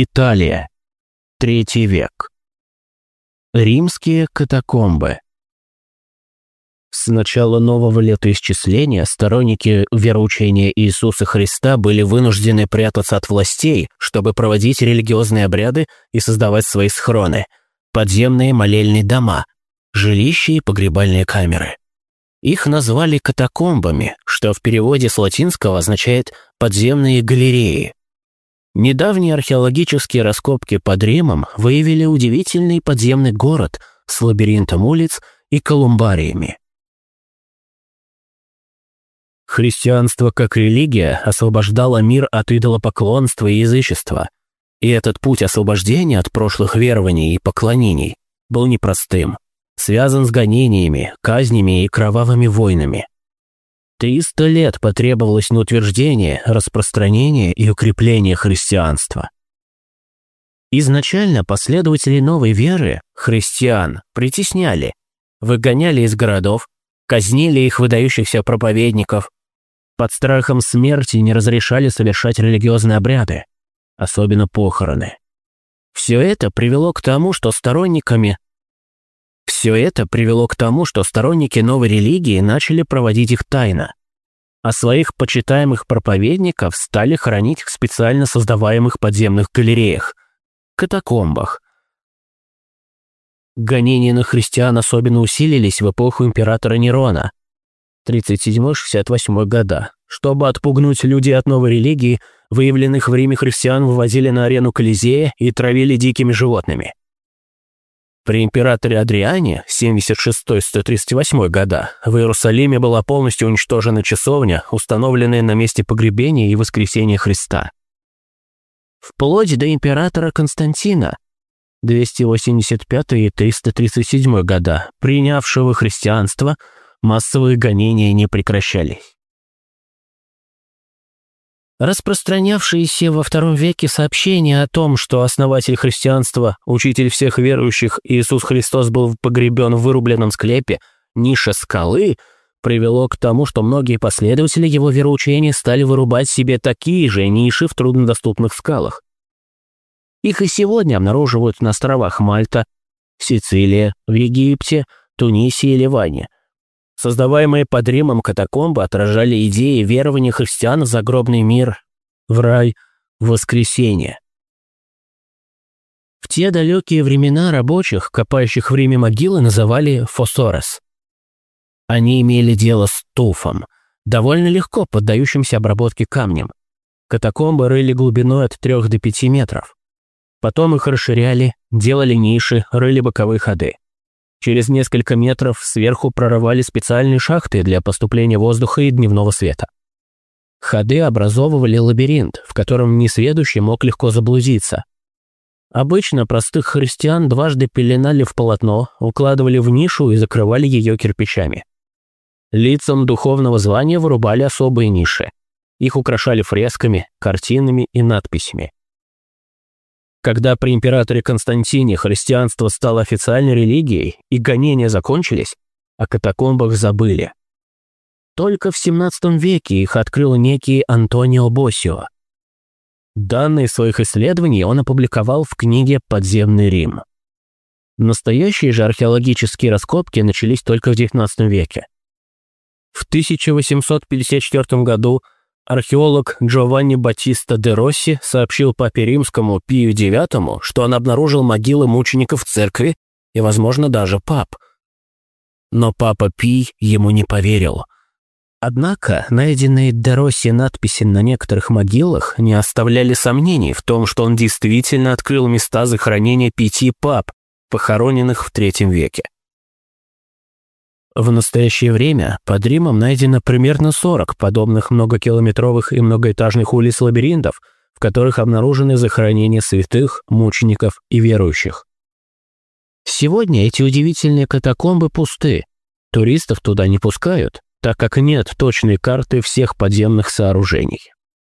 Италия. Третий век. Римские катакомбы. С начала нового летоисчисления сторонники вероучения Иисуса Христа были вынуждены прятаться от властей, чтобы проводить религиозные обряды и создавать свои схроны, подземные молельные дома, жилища и погребальные камеры. Их назвали катакомбами, что в переводе с латинского означает «подземные галереи». Недавние археологические раскопки под Римом выявили удивительный подземный город с лабиринтом улиц и колумбариями. Христианство как религия освобождало мир от идолопоклонства и язычества. И этот путь освобождения от прошлых верований и поклонений был непростым, связан с гонениями, казнями и кровавыми войнами. Триста лет потребовалось на утверждение, распространение и укрепление христианства. Изначально последователи новой веры, христиан, притесняли, выгоняли из городов, казнили их выдающихся проповедников, под страхом смерти не разрешали совершать религиозные обряды, особенно похороны. Все это привело к тому, что сторонниками все это привело к тому, что сторонники новой религии начали проводить их тайно, а своих почитаемых проповедников стали хранить в специально создаваемых подземных галереях, катакомбах. Гонения на христиан особенно усилились в эпоху императора Нерона, 37-68 года. Чтобы отпугнуть людей от новой религии, выявленных в Риме христиан вывозили на арену Колизея и травили дикими животными. При императоре Адриане 76-138 года в Иерусалиме была полностью уничтожена часовня, установленная на месте погребения и воскресения Христа. Вплоть до императора Константина 285 и 337 года, принявшего христианство, массовые гонения не прекращались. Распространявшиеся во втором веке сообщения о том, что основатель христианства, учитель всех верующих Иисус Христос был погребен в вырубленном склепе, ниша скалы, привело к тому, что многие последователи его вероучения стали вырубать себе такие же ниши в труднодоступных скалах. Их и сегодня обнаруживают на островах Мальта, Сицилия, в Египте, Тунисе и Ливане – Создаваемые под Римом катакомбы отражали идеи верования христиан в загробный мир, в рай, в воскресенье. В те далекие времена рабочих, копающих в Риме могилы, называли фосорес. Они имели дело с туфом, довольно легко поддающимся обработке камнем. Катакомбы рыли глубиной от 3 до 5 метров. Потом их расширяли, делали ниши, рыли боковые ходы. Через несколько метров сверху прорывали специальные шахты для поступления воздуха и дневного света. Ходы образовывали лабиринт, в котором несведущий мог легко заблудиться. Обычно простых христиан дважды пеленали в полотно, укладывали в нишу и закрывали ее кирпичами. Лицам духовного звания вырубали особые ниши. Их украшали фресками, картинами и надписями. Когда при императоре Константине христианство стало официальной религией и гонения закончились, о катакомбах забыли. Только в XVII веке их открыл некий Антонио Босио. Данные своих исследований он опубликовал в книге «Подземный Рим». Настоящие же археологические раскопки начались только в XIX веке. В 1854 году Археолог Джованни Батиста де Росси сообщил папе римскому Пию IX, что он обнаружил могилы мучеников церкви и, возможно, даже пап. Но папа Пий ему не поверил. Однако найденные де Росси надписи на некоторых могилах не оставляли сомнений в том, что он действительно открыл места захоронения пяти пап, похороненных в III веке. В настоящее время под Римом найдено примерно 40 подобных многокилометровых и многоэтажных улиц-лабиринтов, в которых обнаружены захоронения святых, мучеников и верующих. Сегодня эти удивительные катакомбы пусты. Туристов туда не пускают, так как нет точной карты всех подземных сооружений.